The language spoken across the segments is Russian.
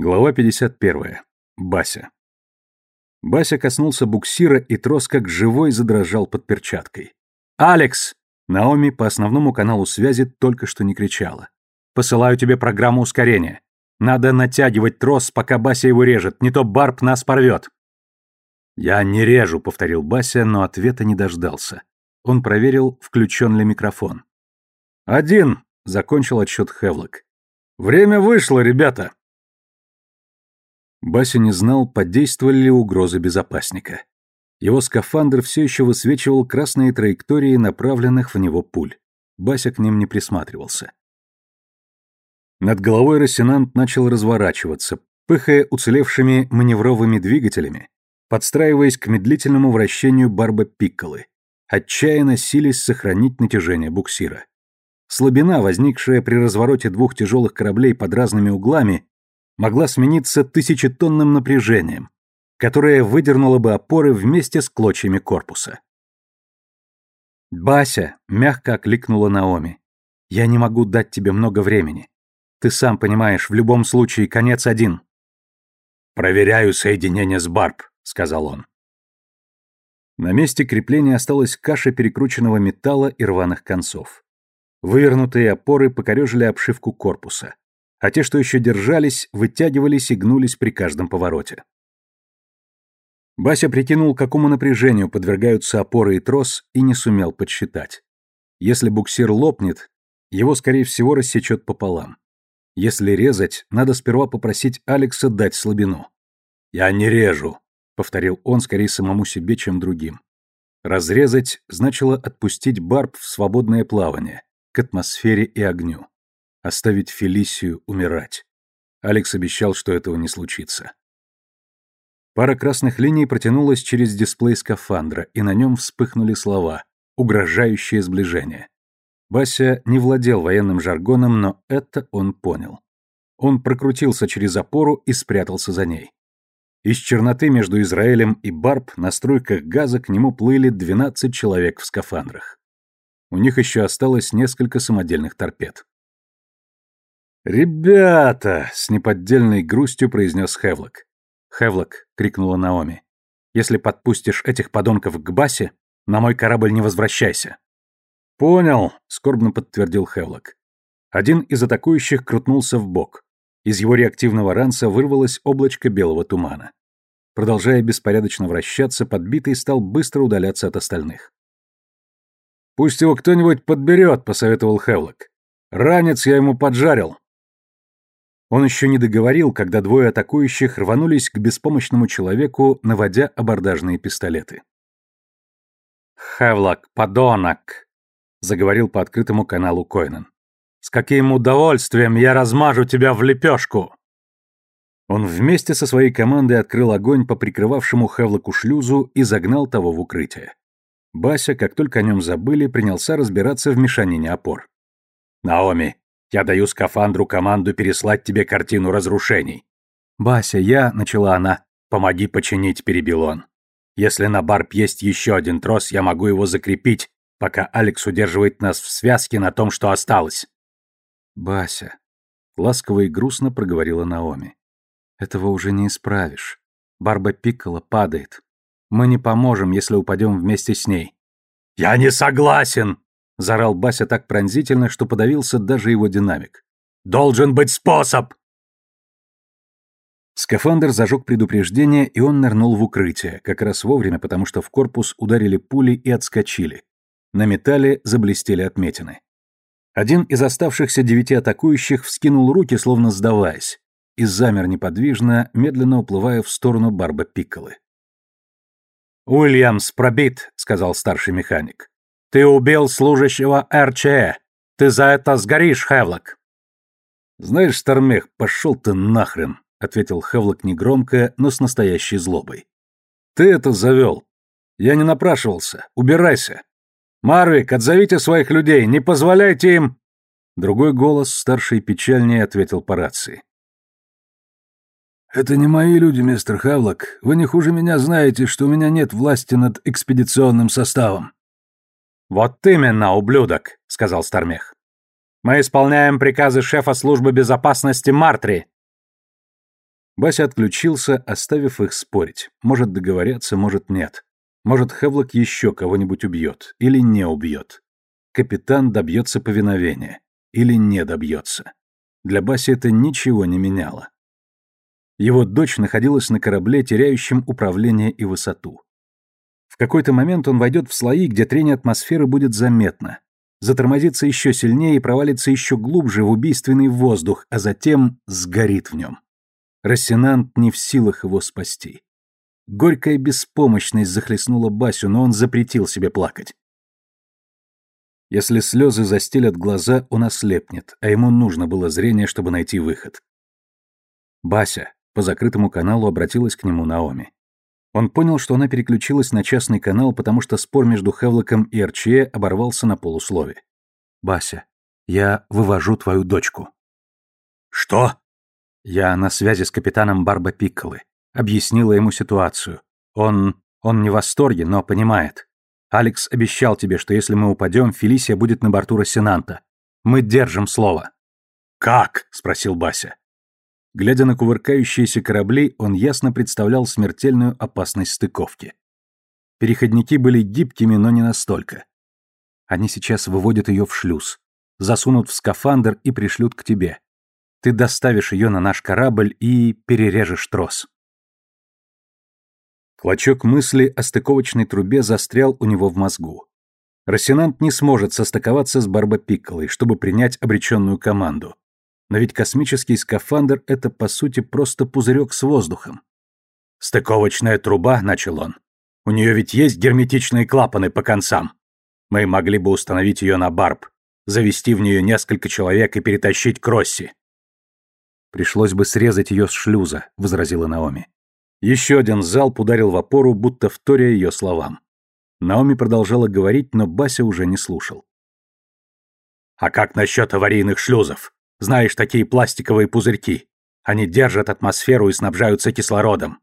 Глава 51. Бася. Бася коснулся буксира, и трос как живой задрожал под перчаткой. «Алекс!» Наоми по основному каналу связи только что не кричала. «Посылаю тебе программу ускорения. Надо натягивать трос, пока Бася его режет, не то Барб нас порвет». «Я не режу», — повторил Бася, но ответа не дождался. Он проверил, включен ли микрофон. «Один», — закончил отсчет Хевлок. «Время вышло, ребята». Бася не знал, подействовали ли угрозы безопасника. Его скафандр все еще высвечивал красные траектории направленных в него пуль. Бася к ним не присматривался. Над головой Рассенант начал разворачиваться, пыхая уцелевшими маневровыми двигателями, подстраиваясь к медлительному вращению барба Пикколы, отчаянно сились сохранить натяжение буксира. Слабина, возникшая при развороте двух тяжелых кораблей под разными углами, могла смениться тысячетонным напряжением, которое выдернуло бы опоры вместе с клочьями корпуса. «Бася», — мягко окликнула Наоми, — «я не могу дать тебе много времени. Ты сам понимаешь, в любом случае конец один». «Проверяю соединение с Барб», — сказал он. На месте крепления осталась каша перекрученного металла и рваных концов. Вывернутые опоры покорежили обшивку корпуса а те, что еще держались, вытягивались и гнулись при каждом повороте. Бася прикинул, какому напряжению подвергаются опоры и трос, и не сумел подсчитать. Если буксир лопнет, его, скорее всего, рассечет пополам. Если резать, надо сперва попросить Алекса дать слабину. «Я не режу», — повторил он скорее самому себе, чем другим. Разрезать значило отпустить барб в свободное плавание, к атмосфере и огню. Оставить Фелисию умирать. Алекс обещал, что этого не случится. Пара красных линий протянулась через дисплей скафандра, и на нем вспыхнули слова, угрожающее сближение. Бася не владел военным жаргоном, но это он понял. Он прокрутился через опору и спрятался за ней. Из черноты между Израилем и Барб на струйках газа к нему плыли 12 человек в скафандрах. У них еще осталось несколько самодельных торпед. «Ребята!» — с неподдельной грустью произнес Хевлок. «Хевлок!» — крикнула Наоми. «Если подпустишь этих подонков к Басе, на мой корабль не возвращайся». «Понял», — скорбно подтвердил Хевлок. Один из атакующих крутнулся в бок. Из его реактивного ранца вырвалось облачко белого тумана. Продолжая беспорядочно вращаться, подбитый стал быстро удаляться от остальных. «Пусть его кто-нибудь подберет», — посоветовал Хевлок. «Ранец я ему поджарил, он еще не договорил, когда двое атакующих рванулись к беспомощному человеку, наводя абордажные пистолеты. «Хевлок, подонок!» — заговорил по открытому каналу Койнен. «С каким удовольствием я размажу тебя в лепешку!» Он вместе со своей командой открыл огонь по прикрывавшему Хевлоку шлюзу и загнал того в укрытие. Бася, как только о нем забыли, принялся разбираться в мешанине опор. «Наоми, я даю скафандру команду переслать тебе картину разрушений. Бася, я, начала она. Помоги починить, перебил он. Если на барб есть еще один трос, я могу его закрепить, пока Алекс удерживает нас в связке на том, что осталось. Бася, ласково и грустно проговорила Наоми. Этого уже не исправишь. Барба Пиккола падает. Мы не поможем, если упадем вместе с ней. Я не согласен, — заорал Бася так пронзительно, что подавился даже его динамик. «Должен быть способ!» Скафандр зажег предупреждение, и он нырнул в укрытие, как раз вовремя, потому что в корпус ударили пули и отскочили. На металле заблестели отметины. Один из оставшихся девяти атакующих вскинул руки, словно сдаваясь, и замер неподвижно, медленно уплывая в сторону Барба Пикколы. «Уильямс пробит», — сказал старший механик. Ты убил служащего РЧЭ. Ты за это сгоришь, Хевлок. Знаешь, Стармех, пошел ты нахрен, ответил Хевлок негромко, но с настоящей злобой. Ты это завел. Я не напрашивался. Убирайся. Марвик, отзовите своих людей, не позволяйте им... Другой голос, старший и печальнее, ответил по рации. «Это не мои люди, мистер Хавлок. Вы не хуже меня знаете, что у меня нет власти над экспедиционным составом. «Вот именно, ублюдок», — сказал Стармех. «Мы исполняем приказы шефа службы безопасности Мартри». Бася отключился, оставив их спорить. Может договорятся, может нет. Может, Хевлок еще кого-нибудь убьет или не убьет. Капитан добьется повиновения или не добьется. Для Баси это ничего не меняло. Его дочь находилась на корабле, теряющем управление и высоту. Какой-то момент он войдет в слои, где трение атмосферы будет заметно, затормозится еще сильнее и провалится еще глубже в убийственный воздух, а затем сгорит в нем. Рассенант не в силах его спасти. Горькая беспомощность захлестнула Басю, но он запретил себе плакать. Если слезы застелят глаза, он ослепнет, а ему нужно было зрение, чтобы найти выход. Бася по закрытому каналу обратилась к нему Наоми. Он понял, что она переключилась на частный канал, потому что спор между Хевлоком и Арчие оборвался на полуслове. «Бася, я вывожу твою дочку». «Что?» Я на связи с капитаном Барба Пикколы. Объяснила ему ситуацию. Он... он не в восторге, но понимает. Алекс обещал тебе, что если мы упадем, Фелисия будет на борту Рассенанта. Мы держим слово». «Как?» — спросил Бася. Глядя на кувыркающиеся корабли, он ясно представлял смертельную опасность стыковки. Переходники были гибкими, но не настолько. Они сейчас выводят ее в шлюз, засунут в скафандр и пришлют к тебе. Ты доставишь ее на наш корабль и перережешь трос. Клочок мысли о стыковочной трубе застрял у него в мозгу. Рассенант не сможет состыковаться с Барбапикколой, чтобы принять обреченную команду. Но ведь космический скафандр — это, по сути, просто пузырек с воздухом. «Стыковочная труба», — начал он. «У нее ведь есть герметичные клапаны по концам. Мы могли бы установить ее на барб, завести в нее несколько человек и перетащить к Росси». «Пришлось бы срезать ее с шлюза», — возразила Наоми. Еще один залп ударил в опору, будто вторя ее словам. Наоми продолжала говорить, но Бася уже не слушал. «А как насчет аварийных шлюзов? Знаешь, такие пластиковые пузырьки. Они держат атмосферу и снабжаются кислородом.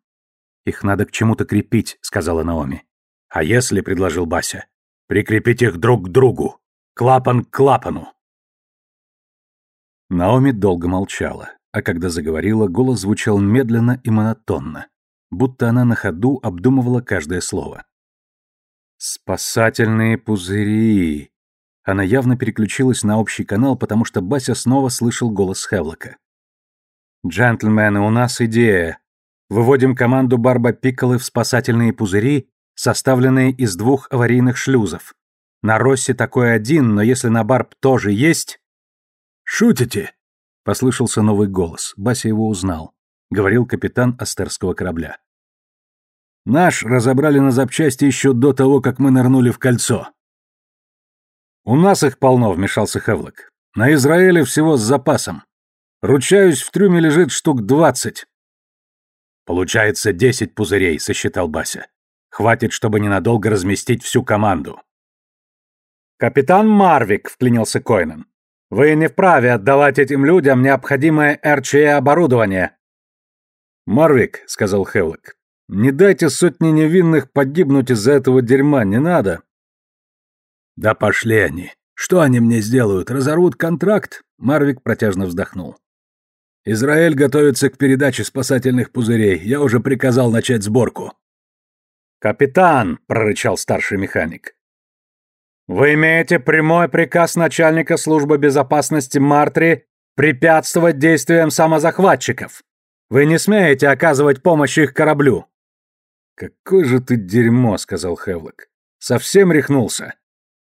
Их надо к чему-то крепить, сказала Наоми. А если, предложил Бася, прикрепить их друг к другу, клапан к клапану. Наоми долго молчала, а когда заговорила, голос звучал медленно и монотонно, будто она на ходу обдумывала каждое слово. «Спасательные пузыри!» Она явно переключилась на общий канал, потому что Бася снова слышал голос Хевлока. «Джентльмены, у нас идея. Выводим команду Барба Пикколы в спасательные пузыри, составленные из двух аварийных шлюзов. На Россе такой один, но если на Барб тоже есть...» «Шутите?» — послышался новый голос. Бася его узнал. Говорил капитан Астерского корабля. «Наш разобрали на запчасти еще до того, как мы нырнули в кольцо. «У нас их полно», — вмешался Хевлок. «На Израиле всего с запасом. Ручаюсь, в трюме лежит штук двадцать». «Получается десять пузырей», — сосчитал Бася. «Хватит, чтобы ненадолго разместить всю команду». «Капитан Марвик», — вклинился Койнен. «Вы не вправе отдавать этим людям необходимое РЧЕ оборудование». «Марвик», — сказал Хевлок, — «не дайте сотни невинных погибнуть из-за этого дерьма, не надо». «Да пошли они. Что они мне сделают? Разорвут контракт?» Марвик протяжно вздохнул. «Израиль готовится к передаче спасательных пузырей. Я уже приказал начать сборку». «Капитан!» — прорычал старший механик. «Вы имеете прямой приказ начальника службы безопасности Мартри препятствовать действиям самозахватчиков. Вы не смеете оказывать помощь их кораблю». «Какой же ты дерьмо!» — сказал Хевлок. «Совсем рехнулся?»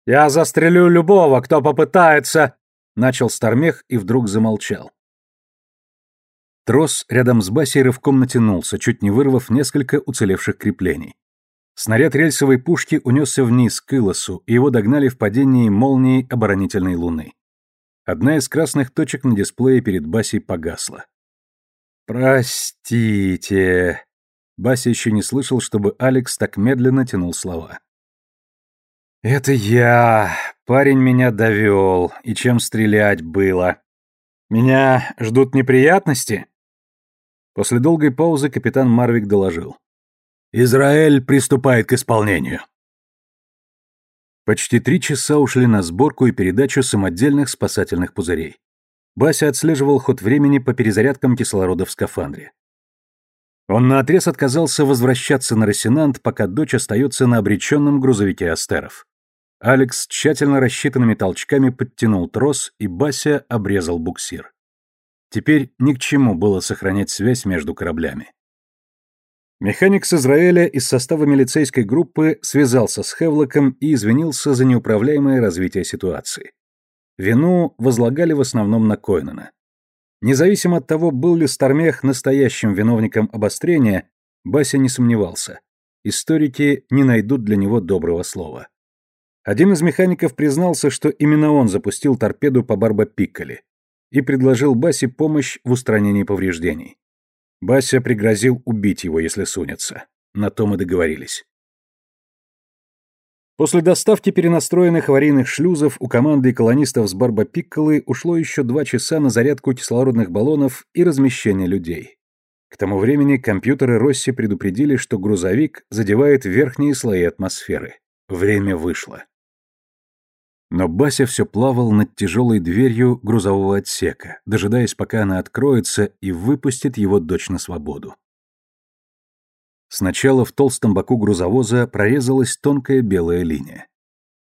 «Я застрелю любого, кто попытается...» Начал Стармех и вдруг замолчал. Трос рядом с Басей рывком натянулся, чуть не вырвав несколько уцелевших креплений. Снаряд рельсовой пушки унесся вниз к Илосу, и его догнали в падении молнии оборонительной луны. Одна из красных точек на дисплее перед Басей погасла. «Простите...» Бася еще не слышал, чтобы Алекс так медленно тянул слова. «Это я. Парень меня довел. И чем стрелять было? Меня ждут неприятности?» После долгой паузы капитан Марвик доложил. «Израиль приступает к исполнению». Почти три часа ушли на сборку и передачу самодельных спасательных пузырей. Бася отслеживал ход времени по перезарядкам кислорода в скафандре. Он наотрез отказался возвращаться на Росинант, пока дочь остается на обреченном грузовике Астеров. Алекс тщательно рассчитанными толчками подтянул трос, и Бася обрезал буксир. Теперь ни к чему было сохранять связь между кораблями. Механик с Израиля из состава милицейской группы связался с Хевлоком и извинился за неуправляемое развитие ситуации. Вину возлагали в основном на Койнена. Независимо от того, был ли Стармех настоящим виновником обострения, Бася не сомневался. Историки не найдут для него доброго слова. Один из механиков признался, что именно он запустил торпеду по Барба Пикколи и предложил Басе помощь в устранении повреждений. Бася пригрозил убить его, если сунется. На том и договорились. После доставки перенастроенных аварийных шлюзов у команды колонистов с Барба Пикколы ушло еще два часа на зарядку кислородных баллонов и размещение людей. К тому времени компьютеры Росси предупредили, что грузовик задевает верхние слои атмосферы. Время вышло. Но Бася все плавал над тяжелой дверью грузового отсека, дожидаясь, пока она откроется и выпустит его дочь на свободу. Сначала в толстом боку грузовоза прорезалась тонкая белая линия.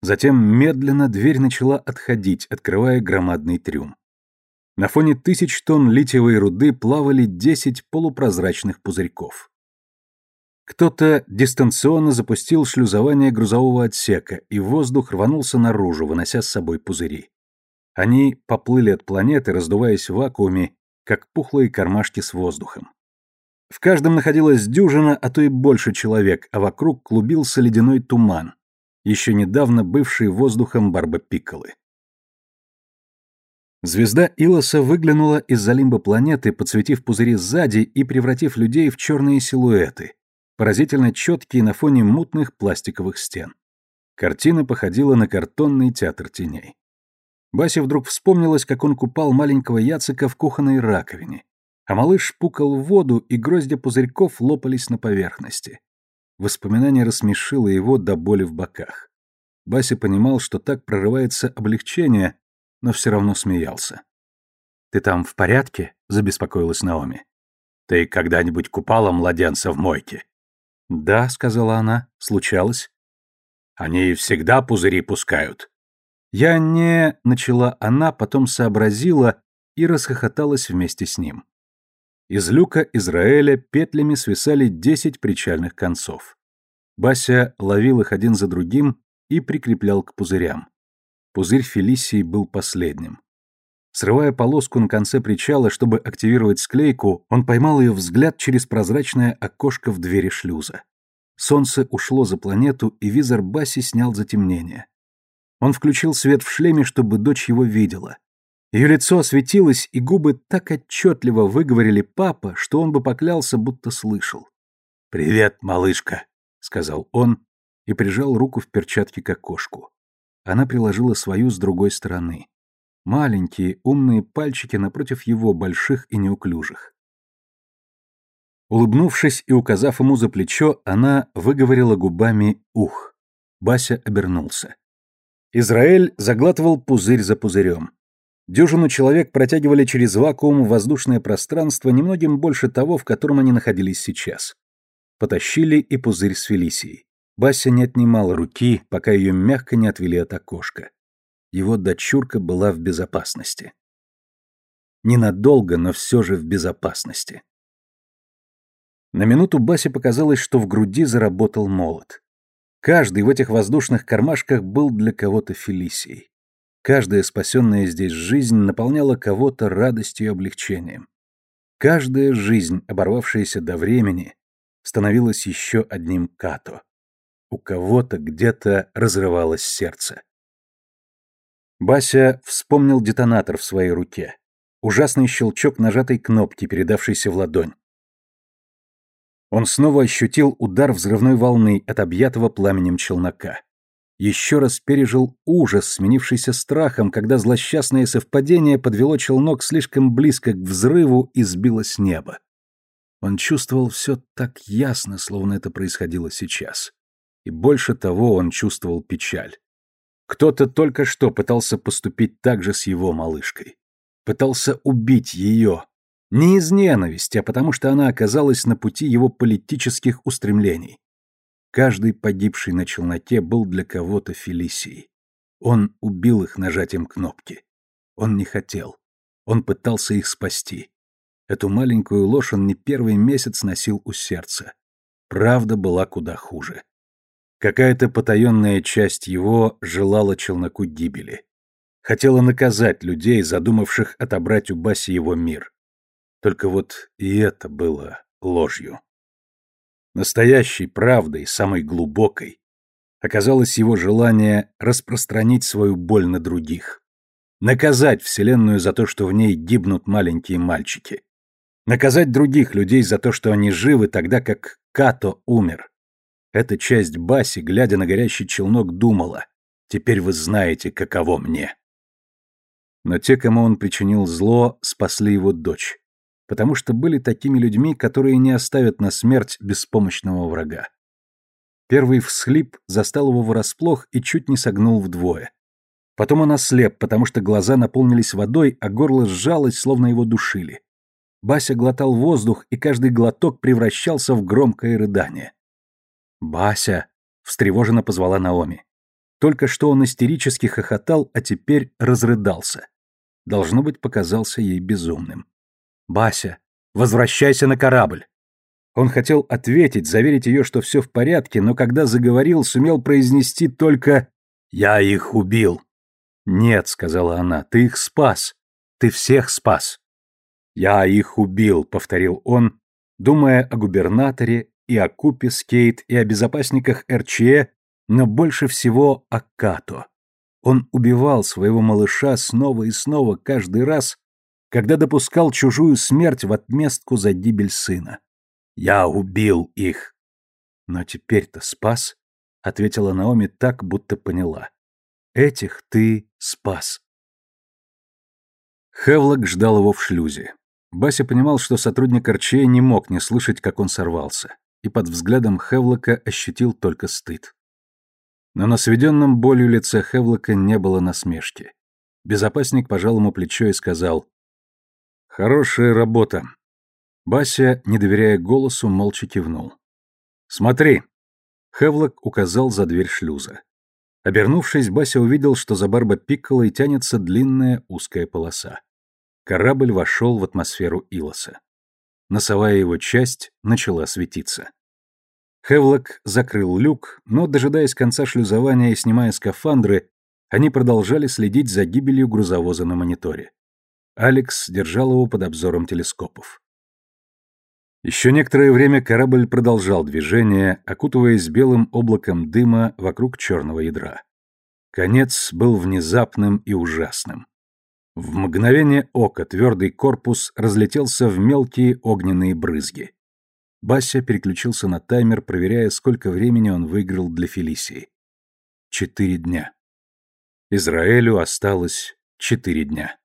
Затем медленно дверь начала отходить, открывая громадный трюм. На фоне тысяч тонн литиевой руды плавали десять полупрозрачных пузырьков. Кто-то дистанционно запустил шлюзование грузового отсека, и воздух рванулся наружу, вынося с собой пузыри. Они поплыли от планеты, раздуваясь в вакууме, как пухлые кармашки с воздухом. В каждом находилась дюжина, а то и больше человек, а вокруг клубился ледяной туман, еще недавно бывший воздухом Барба Пикколы. Звезда Илоса выглянула из-за лимба планеты, подсветив пузыри сзади и превратив людей в черные силуэты, поразительно четкие на фоне мутных пластиковых стен. Картина походила на картонный театр теней. Басе вдруг вспомнилось, как он купал маленького Яцика в кухонной раковине, а малыш пукал в воду, и гроздья пузырьков лопались на поверхности. Воспоминание рассмешило его до боли в боках. Бася понимал, что так прорывается облегчение, но все равно смеялся. «Ты там в порядке?» — забеспокоилась Наоми. «Ты когда-нибудь купала младенца в мойке?» «Да», — сказала она, — «случалось». «Они всегда пузыри пускают». «Я не...» — начала она, потом сообразила и расхохоталась вместе с ним. Из люка Израиля петлями свисали десять причальных концов. Бася ловил их один за другим и прикреплял к пузырям. Пузырь Фелисии был последним. Срывая полоску на конце причала, чтобы активировать склейку, он поймал ее взгляд через прозрачное окошко в двери шлюза. Солнце ушло за планету, и визор Баси снял затемнение. Он включил свет в шлеме, чтобы дочь его видела. Ее лицо осветилось, и губы так отчетливо выговорили папа, что он бы поклялся, будто слышал. «Привет, малышка», — сказал он и прижал руку в перчатке к окошку. Она приложила свою с другой стороны. Маленькие, умные пальчики напротив его, больших и неуклюжих. Улыбнувшись и указав ему за плечо, она выговорила губами «ух». Бася обернулся. Израиль заглатывал пузырь за пузырем. Дюжину человек протягивали через вакуум в воздушное пространство немногим больше того, в котором они находились сейчас. Потащили и пузырь с Фелисией. Бася не отнимала руки, пока ее мягко не отвели от окошка. Его дочурка была в безопасности. Ненадолго, но все же в безопасности. На минуту Басе показалось, что в груди заработал молот. Каждый в этих воздушных кармашках был для кого-то Фелисией. Каждая спасенная здесь жизнь наполняла кого-то радостью и облегчением. Каждая жизнь, оборвавшаяся до времени, становилась еще одним като. У кого-то где-то разрывалось сердце. Бася вспомнил детонатор в своей руке. Ужасный щелчок нажатой кнопки, передавшейся в ладонь. Он снова ощутил удар взрывной волны от объятого пламенем челнока еще раз пережил ужас, сменившийся страхом, когда злосчастное совпадение подвело челнок слишком близко к взрыву и сбило с неба. Он чувствовал все так ясно, словно это происходило сейчас. И больше того, он чувствовал печаль. Кто-то только что пытался поступить так же с его малышкой. Пытался убить ее. Не из ненависти, а потому что она оказалась на пути его политических устремлений. Каждый погибший на челноке был для кого-то Фелисией. Он убил их нажатием кнопки. Он не хотел. Он пытался их спасти. Эту маленькую ложь он не первый месяц носил у сердца. Правда была куда хуже. Какая-то потаенная часть его желала челноку гибели. Хотела наказать людей, задумавших отобрать у Баси его мир. Только вот и это было ложью. Настоящей правдой, самой глубокой, оказалось его желание распространить свою боль на других. Наказать Вселенную за то, что в ней гибнут маленькие мальчики. Наказать других людей за то, что они живы, тогда как Като умер. Эта часть Баси, глядя на горящий челнок, думала, «Теперь вы знаете, каково мне». Но те, кому он причинил зло, спасли его дочь потому что были такими людьми, которые не оставят на смерть беспомощного врага. Первый всхлип застал его врасплох и чуть не согнул вдвое. Потом он ослеп, потому что глаза наполнились водой, а горло сжалось, словно его душили. Бася глотал воздух, и каждый глоток превращался в громкое рыдание. «Бася!» — встревоженно позвала Наоми. Только что он истерически хохотал, а теперь разрыдался. Должно быть, показался ей безумным. «Бася, возвращайся на корабль!» Он хотел ответить, заверить ее, что все в порядке, но когда заговорил, сумел произнести только «Я их убил». «Нет», — сказала она, — «ты их спас. Ты всех спас». «Я их убил», — повторил он, думая о губернаторе и о Купе Скейт и о безопасниках РЧЕ, но больше всего о Като. Он убивал своего малыша снова и снова каждый раз, когда допускал чужую смерть в отместку за гибель сына. Я убил их. Но теперь-то спас, ответила Наоми так, будто поняла. Этих ты спас. Хевлок ждал его в шлюзе. Бася понимал, что сотрудник Арчея не мог не слышать, как он сорвался, и под взглядом Хевлока ощутил только стыд. Но на сведенном болью лице Хевлока не было насмешки. Безопасник пожал ему плечо и сказал, Хорошая работа. Бася, не доверяя голосу, молча кивнул. Смотри. Хевлок указал за дверь шлюза. Обернувшись, Бася увидел, что за барба Пикколой тянется длинная узкая полоса. Корабль вошел в атмосферу Илоса. Носовая его часть начала светиться. Хевлок закрыл люк, но, дожидаясь конца шлюзования и снимая скафандры, они продолжали следить за гибелью грузовоза на мониторе. Алекс держал его под обзором телескопов. Еще некоторое время корабль продолжал движение, окутываясь белым облаком дыма вокруг черного ядра. Конец был внезапным и ужасным. В мгновение ока твердый корпус разлетелся в мелкие огненные брызги. Бася переключился на таймер, проверяя, сколько времени он выиграл для Фелисии. Четыре дня. Израилю осталось четыре дня.